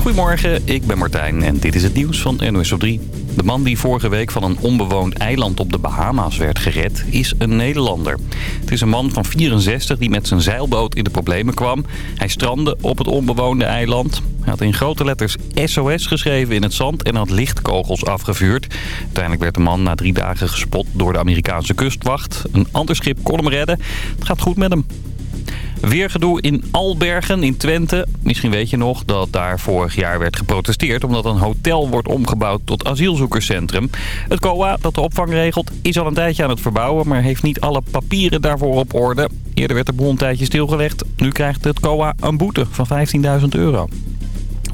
Goedemorgen, ik ben Martijn en dit is het nieuws van NOS op 3. De man die vorige week van een onbewoond eiland op de Bahama's werd gered, is een Nederlander. Het is een man van 64 die met zijn zeilboot in de problemen kwam. Hij strandde op het onbewoonde eiland. Hij had in grote letters SOS geschreven in het zand en had lichtkogels afgevuurd. Uiteindelijk werd de man na drie dagen gespot door de Amerikaanse kustwacht. Een ander schip kon hem redden. Het gaat goed met hem. Weergedoe in Albergen in Twente. Misschien weet je nog dat daar vorig jaar werd geprotesteerd... omdat een hotel wordt omgebouwd tot asielzoekerscentrum. Het COA, dat de opvang regelt, is al een tijdje aan het verbouwen... maar heeft niet alle papieren daarvoor op orde. Eerder werd de boel een tijdje stilgelegd. Nu krijgt het COA een boete van 15.000 euro.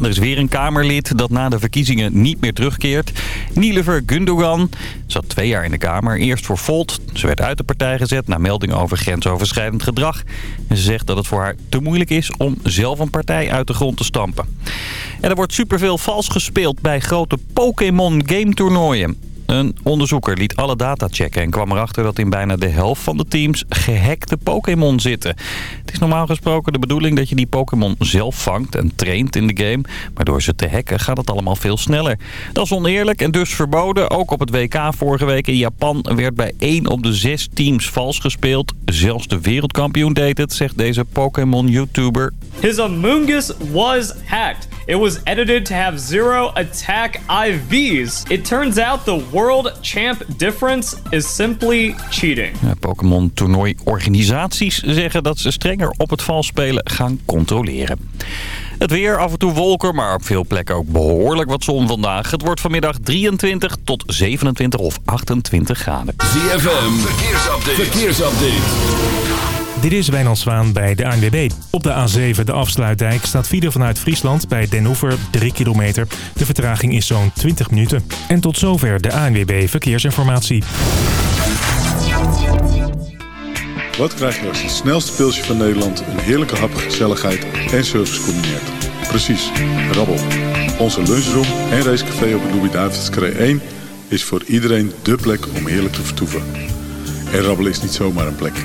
Er is weer een Kamerlid dat na de verkiezingen niet meer terugkeert. Nilever Gundogan zat twee jaar in de Kamer. Eerst voor Volt. Ze werd uit de partij gezet na meldingen over grensoverschrijdend gedrag. En ze zegt dat het voor haar te moeilijk is om zelf een partij uit de grond te stampen. En er wordt superveel vals gespeeld bij grote Pokémon game toernooien. Een onderzoeker liet alle data checken en kwam erachter dat in bijna de helft van de teams gehackte Pokémon zitten. Het is normaal gesproken de bedoeling dat je die Pokémon zelf vangt en traint in de game. Maar door ze te hacken gaat het allemaal veel sneller. Dat is oneerlijk en dus verboden. Ook op het WK vorige week in Japan werd bij één op de zes teams vals gespeeld. Zelfs de wereldkampioen deed het, zegt deze Pokémon-YouTuber. His Among Us was hacked. It was edited to have zero attack IVs. It turns out the world champ difference is simply cheating. Ja, Pokémon toernooiorganisaties zeggen dat ze strenger op het vals spelen gaan controleren. Het weer, af en toe wolken, maar op veel plekken ook behoorlijk wat zon vandaag. Het wordt vanmiddag 23 tot 27 of 28 graden. ZFM, verkeersupdate. verkeersupdate. Dit is Wijnand Zwaan bij de ANWB. Op de A7, de afsluitdijk, staat file vanuit Friesland bij Den Hoever 3 kilometer. De vertraging is zo'n 20 minuten. En tot zover de ANWB Verkeersinformatie. Wat krijg je als het snelste pilsje van Nederland... een heerlijke hap, gezelligheid en service combineert? Precies, rabbel. Onze lunchroom en racecafé op de Louis-David's 1... is voor iedereen dé plek om heerlijk te vertoeven. En rabbelen is niet zomaar een plek.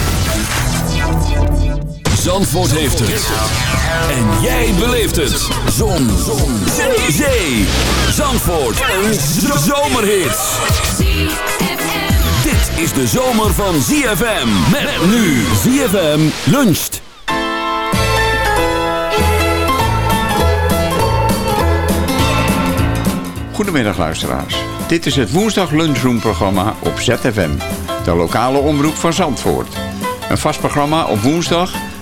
Zandvoort heeft het. En jij beleeft het. Zon. Zon. Zee. Zandvoort. Een zomerhit. Dit is de zomer van ZFM. Met nu ZFM luncht. Goedemiddag luisteraars. Dit is het woensdag lunchroom programma op ZFM. De lokale omroep van Zandvoort. Een vast programma op woensdag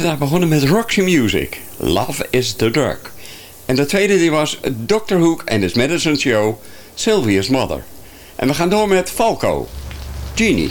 Ben vandaag begonnen met Roxy Music. Love is the drug. En de tweede die was Dr. Hook and His Medicine Show, Sylvia's Mother. En we gaan door met Falco, Genie.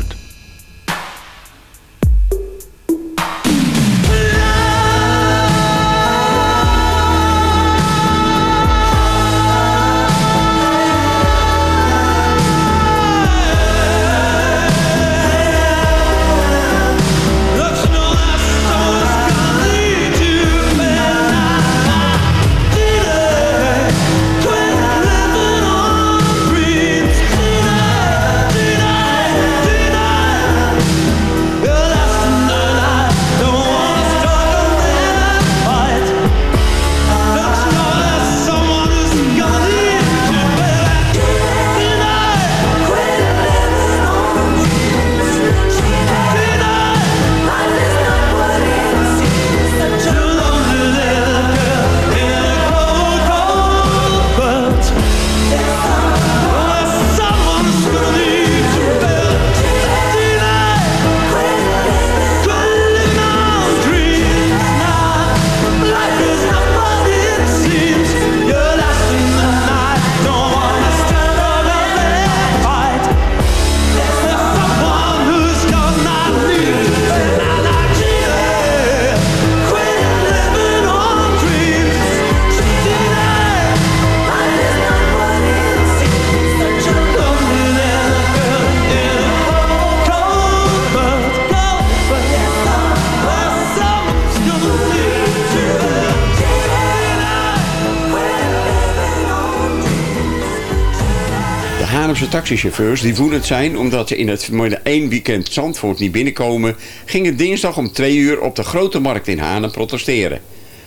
Taxichauffeurs die woedend zijn omdat ze in het Formule 1 weekend Zandvoort niet binnenkomen... gingen dinsdag om 2 uur op de Grote Markt in Haarlem protesteren.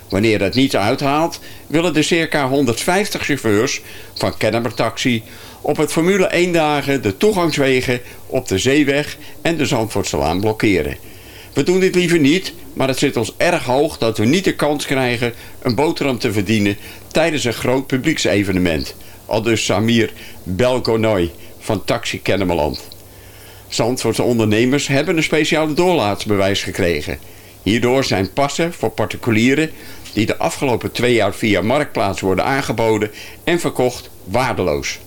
Wanneer dat niet uithaalt, willen de circa 150 chauffeurs van Kennemer Taxi... op het Formule 1 dagen de toegangswegen op de Zeeweg en de Zandvoortselaan blokkeren. We doen dit liever niet, maar het zit ons erg hoog dat we niet de kans krijgen een boterham te verdienen tijdens een groot publieksevenement. Al dus Samir Belgonoy van Taxi Kennemerland. Zandvoortse ondernemers hebben een speciale doorlaatsbewijs gekregen. Hierdoor zijn passen voor particulieren die de afgelopen twee jaar via Marktplaats worden aangeboden en verkocht waardeloos.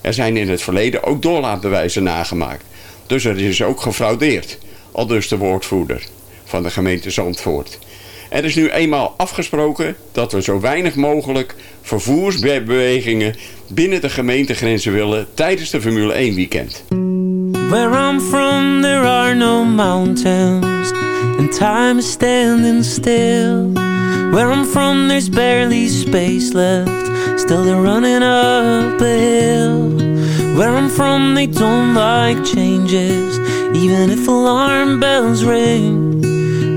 Er zijn in het verleden ook doorlaatbewijzen nagemaakt. Dus er is ook gefraudeerd. Al dus de woordvoerder van de gemeente Zandvoort. Er is nu eenmaal afgesproken dat we zo weinig mogelijk vervoersbewegingen binnen de gemeentegrenzen willen tijdens de Formule 1 weekend. Where I'm from, there are no mountains, and time is standing still. Where I'm from, there's barely space left, still they're running up a hill. Where I'm from, they don't like changes, even if alarm bells ring.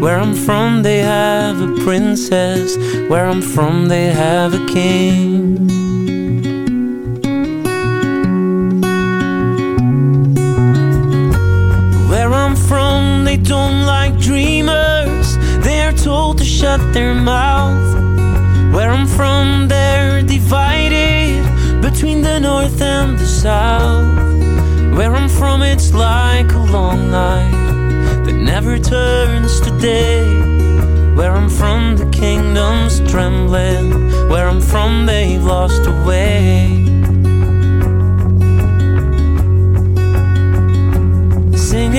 Where I'm from, they have a princess. Where I'm from, they have a king. Where I'm from, they don't like dreamers. They're told to shut their mouth. Where I'm from, they're divided between the north and the south. Where I'm from, it's like a long night never turns to day. Where I'm from, the kingdom's trembling. Where I'm from, they've lost a way. Sing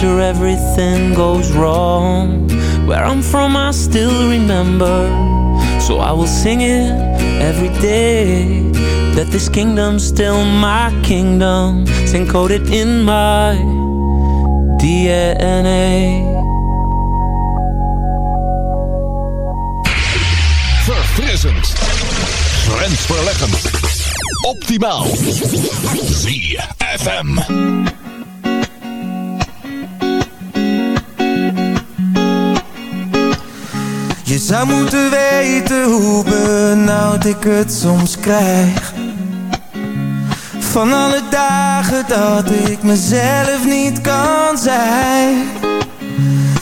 faster everything goes wrong. Where I'm from, I still remember, so I will sing it every day. That this kingdom's still my kingdom, it's encoded in my DNA. Verfrissend. Grensverleggend. Optimaal. ZFM. Zou moeten weten hoe benauwd ik het soms krijg. Van alle dagen dat ik mezelf niet kan zijn.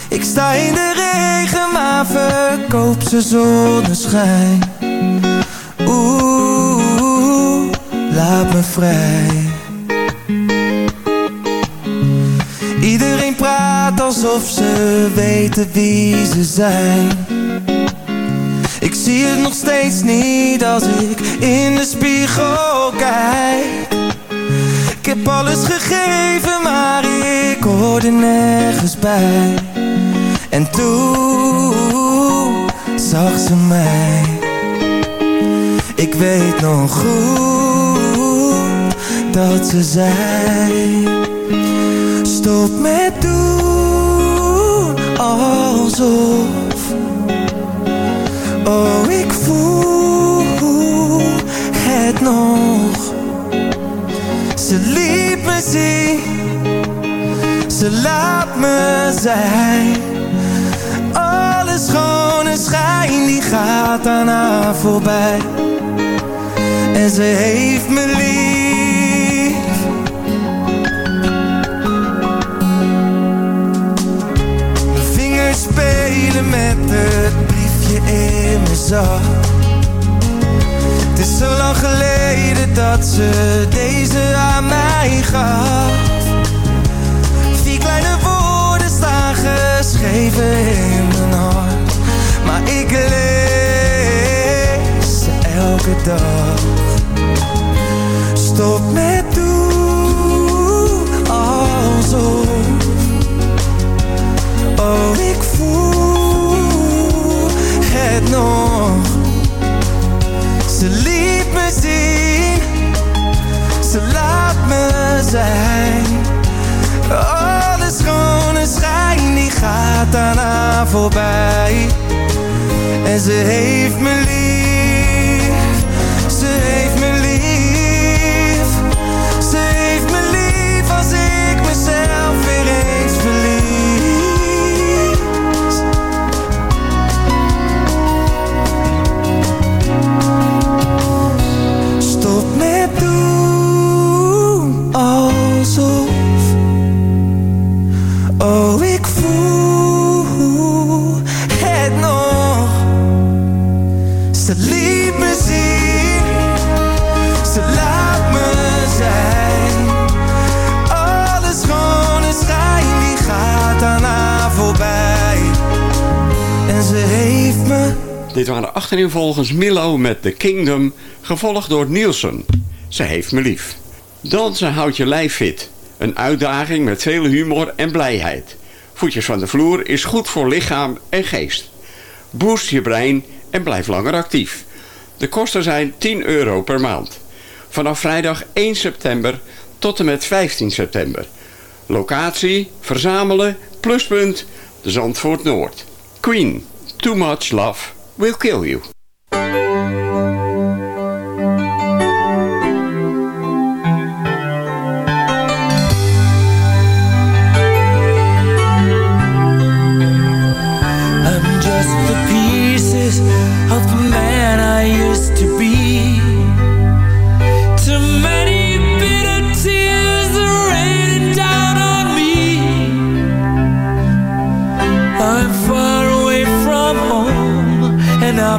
Ik sta in de regen maar verkoop ze zonneschijn. Oeh, laat me vrij. Iedereen praat alsof ze weten wie ze zijn Ik zie het nog steeds niet als ik in de spiegel kijk. Ik heb alles gegeven maar ik hoorde nergens bij. En toen zag ze mij. Ik weet nog goed dat ze zei Stop met doen alsof Oh, ik voel het nog. Ze liet me zien. Ze laat me zijn. Alle schone schijn die gaat aan haar voorbij. En ze heeft me lief. Mijn vingers spelen met het in mijn zak. Het is zo lang geleden dat ze deze aan mij gaf. Vier kleine woorden staan geschreven in mijn hart. Maar ik lees elke dag. Stop met Ze liet me zien. Ze laat me zijn. Alle schone schijn die gaat haar voorbij. En ze heeft me lief achterin volgens Milo met The Kingdom, gevolgd door Nielsen. Ze heeft me lief. Dansen houdt je lijf fit. Een uitdaging met veel humor en blijheid. Voetjes van de vloer is goed voor lichaam en geest. Boost je brein en blijf langer actief. De kosten zijn 10 euro per maand. Vanaf vrijdag 1 september tot en met 15 september. Locatie, verzamelen, pluspunt, Zandvoort Noord. Queen, Too Much Love Will Kill You.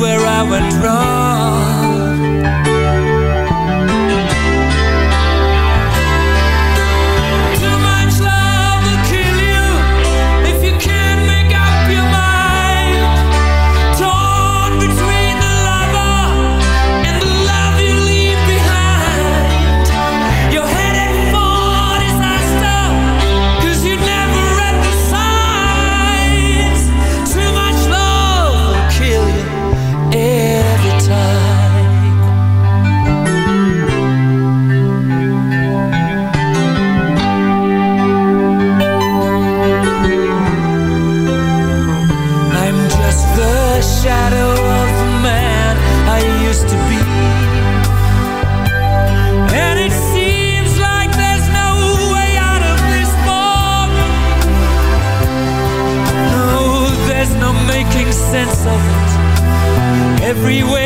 where I went wrong. Making sense of it. Everywhere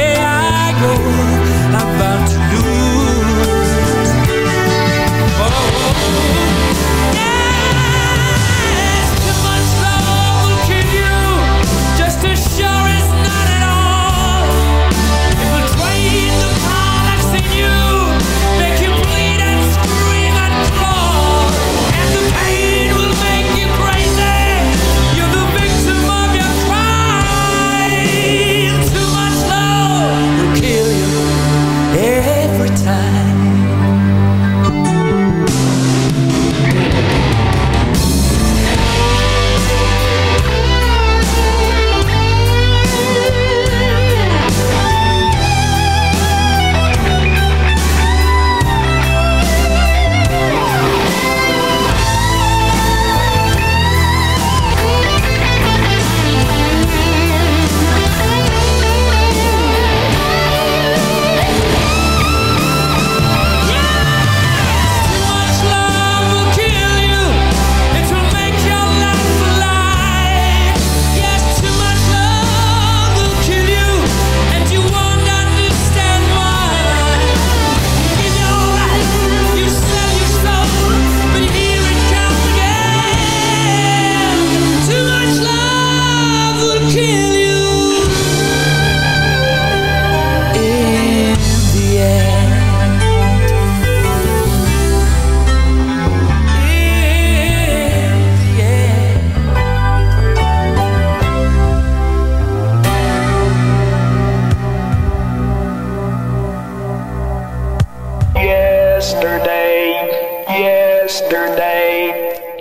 yesterday,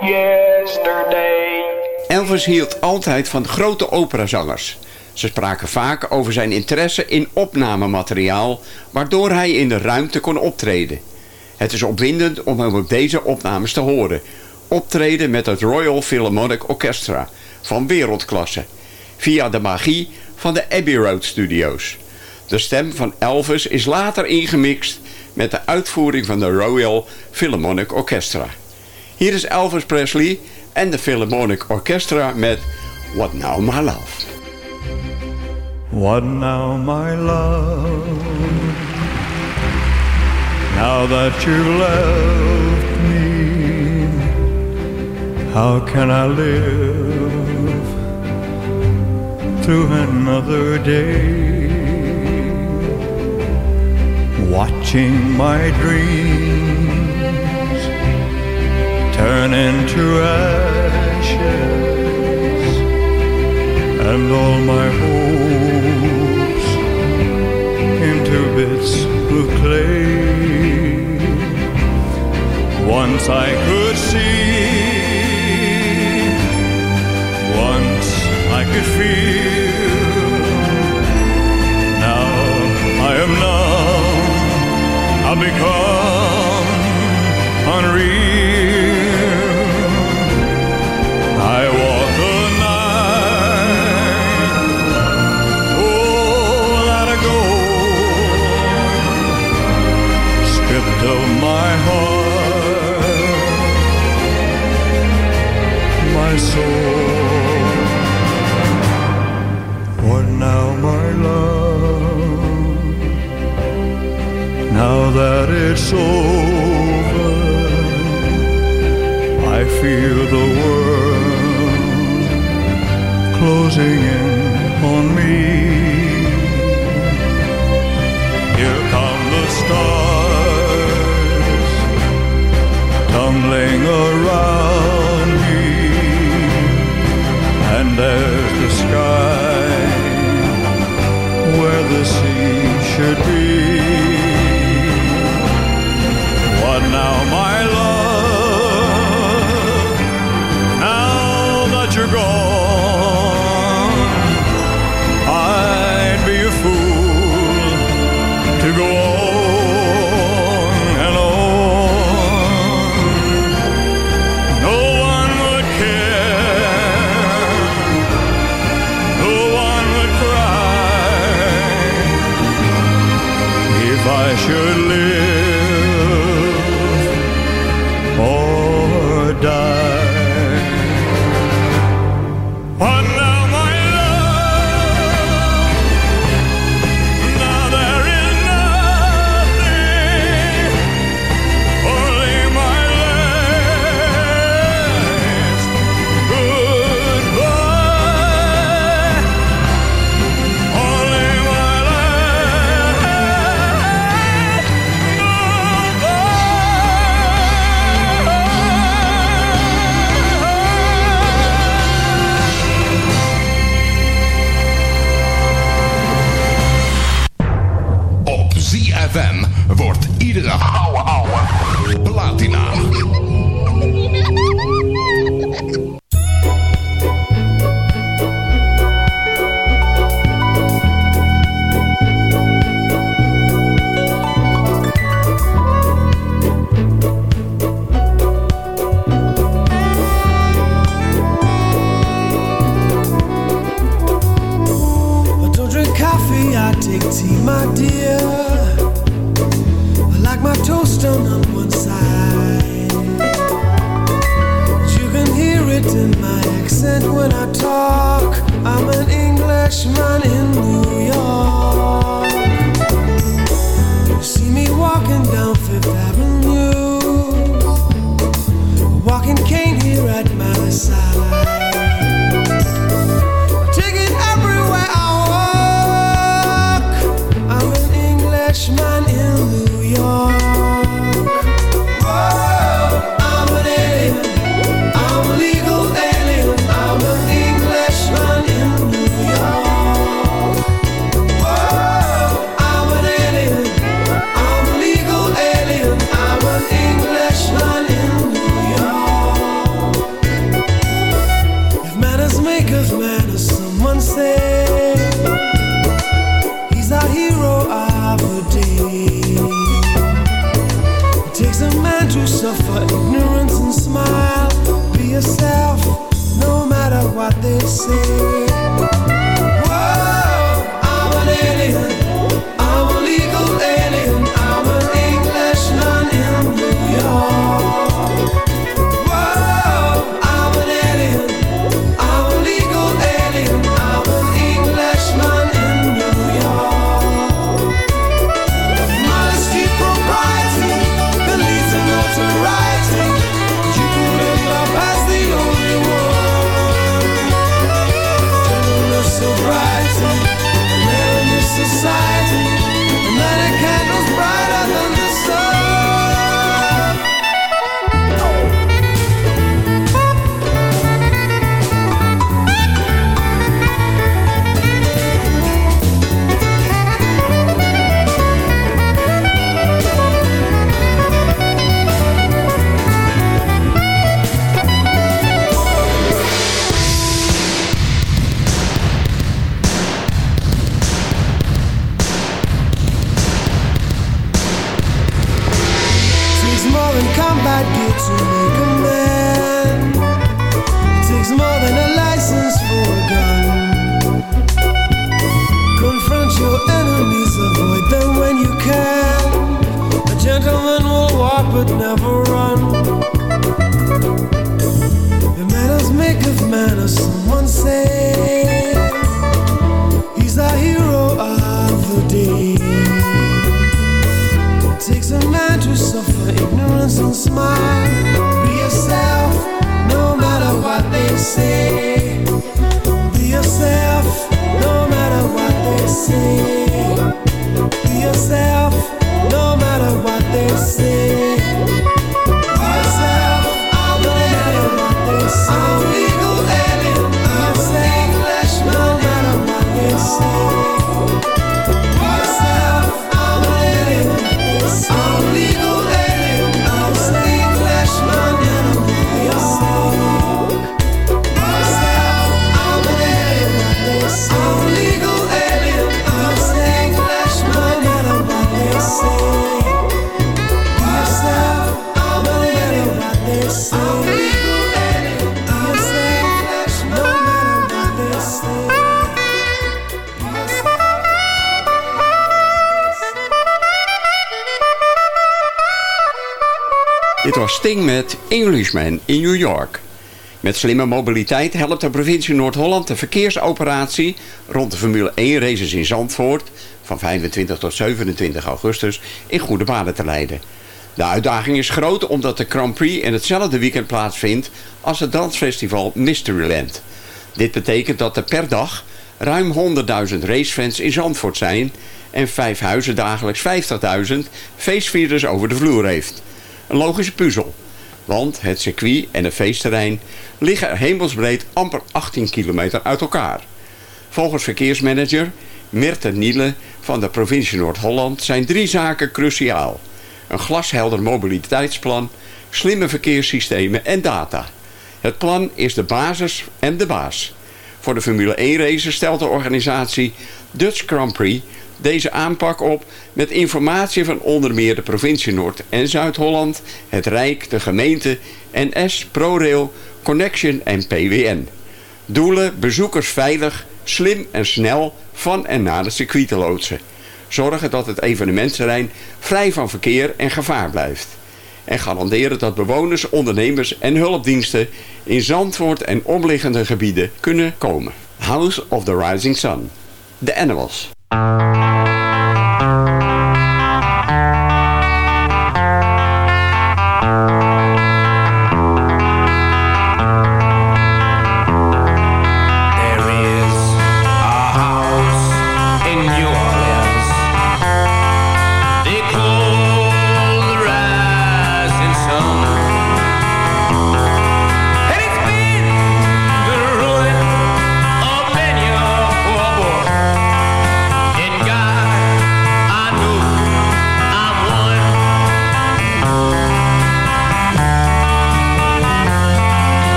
yesterday. Elvis hield altijd van grote operazangers. Ze spraken vaak over zijn interesse in opnamemateriaal, waardoor hij in de ruimte kon optreden. Het is opwindend om hem op deze opnames te horen. Optreden met het Royal Philharmonic Orchestra van wereldklasse, via de magie van de Abbey Road Studios. De stem van Elvis is later ingemixt met de uitvoering van de Royal Philharmonic Orchestra. Hier is Elvis Presley en de Philharmonic Orchestra met What Now My Love. What now, my love? Now that you've left me, how can I live through another day? Watching my dreams turn into ashes and all my hopes into bits of clay. Once I could see, once I could feel. I've become unreal. I walk the night, oh, let it go, stripped of my heart, my soul. over. I feel the world closing in on me. Here come the stars tumbling around me, and there's the sky where the sea should be. should live. CVM wordt ieder dag gouwe gouwe platina. Wachtend drink coffee, I take tea my day Cashman in. Met Englishman in New York. Met slimme mobiliteit helpt de provincie Noord-Holland de verkeersoperatie rond de Formule 1 races in Zandvoort van 25 tot 27 augustus in goede banen te leiden. De uitdaging is groot omdat de Grand Prix in hetzelfde weekend plaatsvindt als het dansfestival Mysteryland. Dit betekent dat er per dag ruim 100.000 racefans in Zandvoort zijn en vijf huizen dagelijks 50.000 feestvierders over de vloer heeft. Een logische puzzel. Want het circuit en het feestterrein liggen hemelsbreed amper 18 kilometer uit elkaar. Volgens verkeersmanager Mirte Niele van de provincie Noord-Holland zijn drie zaken cruciaal. Een glashelder mobiliteitsplan, slimme verkeerssystemen en data. Het plan is de basis en de baas. Voor de Formule 1 races stelt de organisatie Dutch Grand Prix deze aanpak op met informatie van onder meer de provincie Noord- en Zuid-Holland, het Rijk, de gemeente, NS, ProRail, Connection en PWN. Doelen bezoekers veilig, slim en snel van en naar het circuit loodsen. Zorgen dat het evenementterrein vrij van verkeer en gevaar blijft. En garanderen dat bewoners, ondernemers en hulpdiensten in Zandvoort en omliggende gebieden kunnen komen. House of the Rising Sun. The Animals.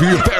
4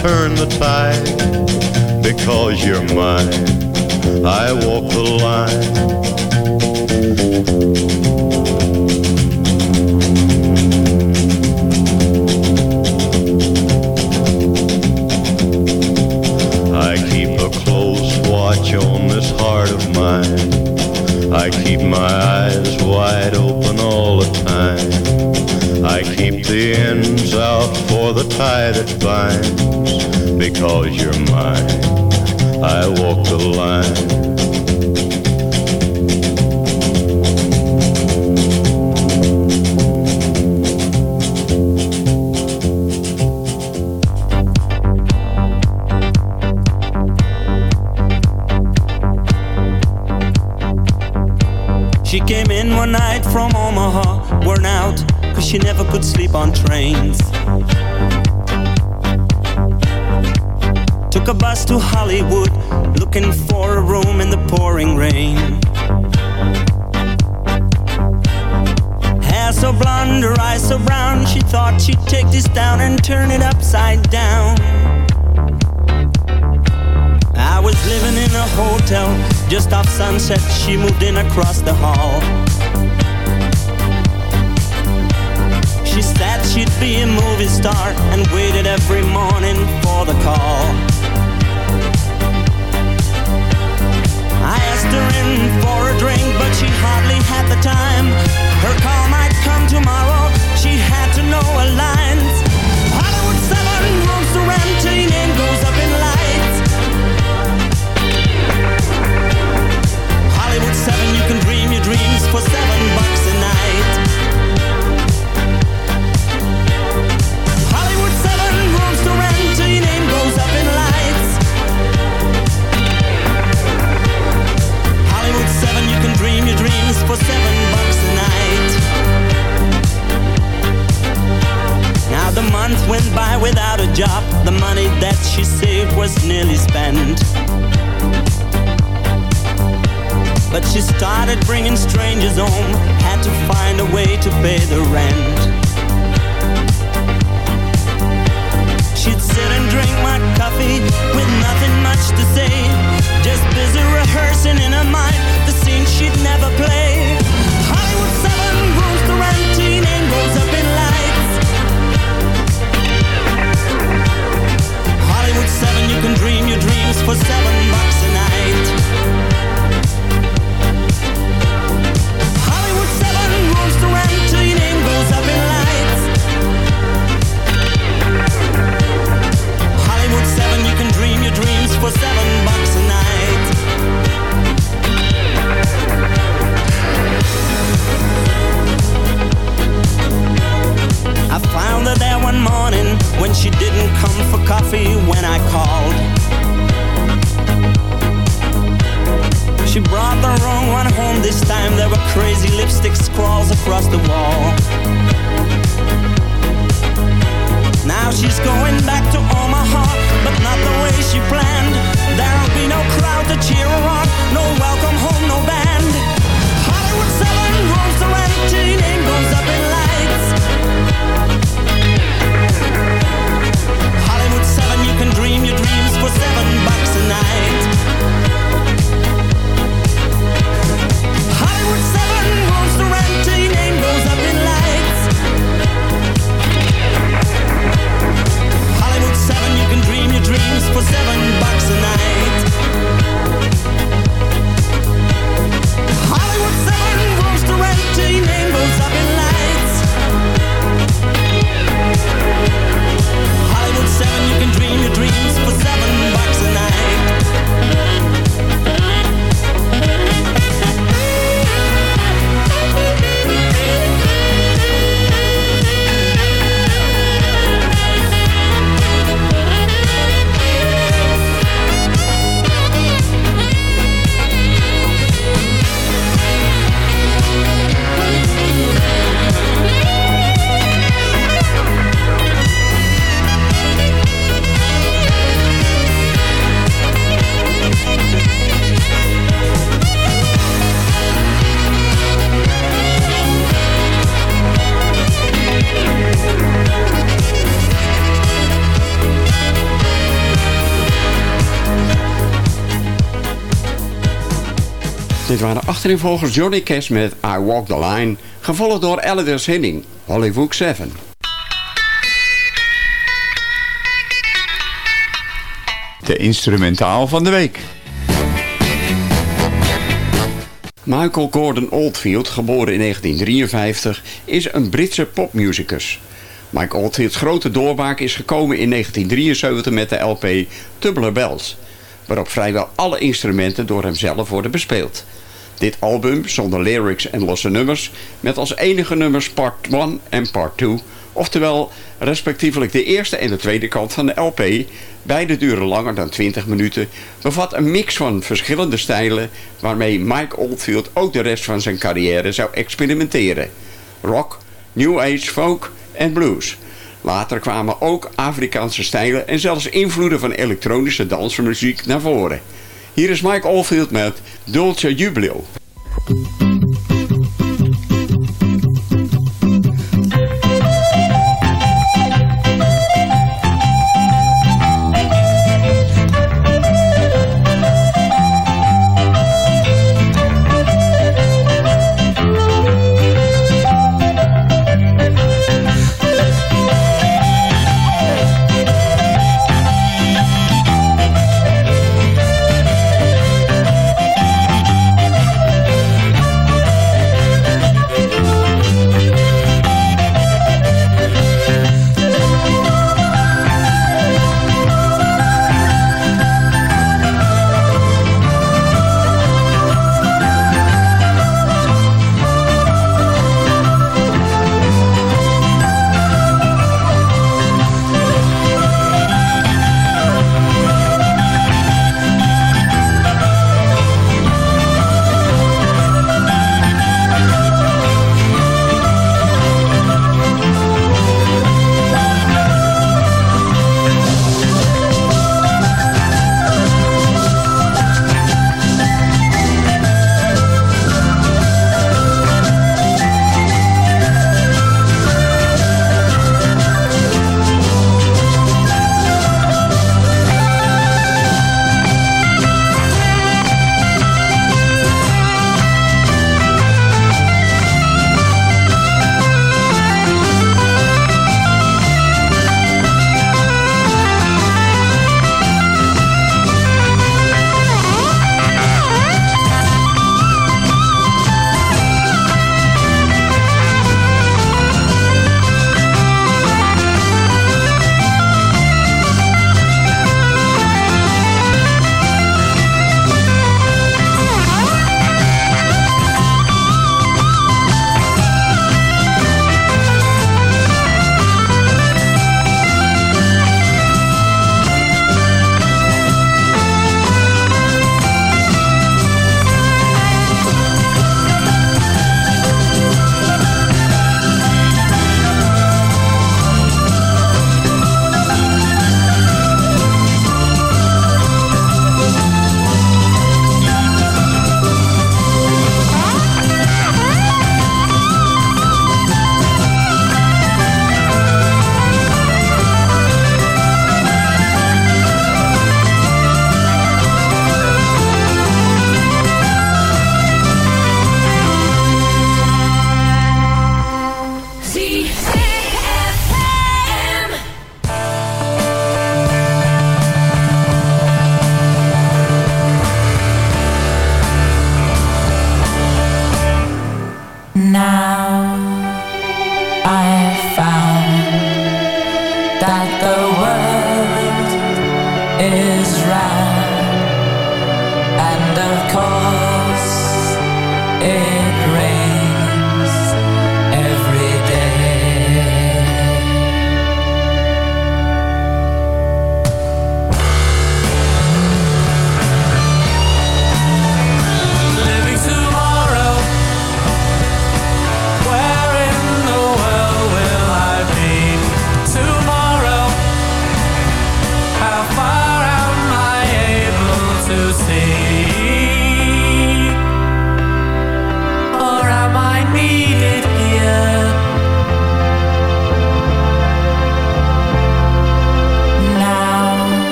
turn the tide. Because you're mine, I walk the line. I keep a close watch on this heart of mine. I keep my eyes wide open all the time. I keep the ends out for the tie that binds. Because you're mine, I walk the line. Bus to Hollywood, looking for a room in the pouring rain. Hair so blonde, her eyes so brown, she thought she'd take this down and turn it upside down. I was living in a hotel just off sunset. She moved in across the hall. She said she'd be a movie star and waited every morning for the call. her in for a drink, but she hardly had the time. Her call might come tomorrow, she had to know her lines. Hollywood 7 wants to rent till your name goes up in lights. Hollywood 7, you can dream your dreams for 7 for seven bucks a night. Now the month went by without a job. The money that she saved was nearly spent. But she started bringing strangers home. Had to find a way to pay the rent. Sit and drink my coffee with nothing much to say. Just busy rehearsing in her mind the scene she'd never play. Hollywood 7 rooms to rent, teen name goes up in lights. Hollywood 7, you can dream your dreams for seven bucks a night. Waren achterinvolgers Johnny Cash met I Walk the Line, gevolgd door Ellis Henning, Hollywood 7. De instrumentaal van de week. Michael Gordon Oldfield, geboren in 1953, is een Britse popmusicus. Mike Oldfield's grote doorbraak is gekomen in 1973 met de LP Tubular Bells, waarop vrijwel alle instrumenten door hemzelf worden bespeeld. Dit album, zonder lyrics en losse nummers, met als enige nummers part 1 en part 2, oftewel respectievelijk de eerste en de tweede kant van de LP, beide duren langer dan 20 minuten, bevat een mix van verschillende stijlen waarmee Mike Oldfield ook de rest van zijn carrière zou experimenteren. Rock, New Age, folk en blues. Later kwamen ook Afrikaanse stijlen en zelfs invloeden van elektronische dansmuziek naar voren. Hier is Mike Oldfield met Dolce Jubilo.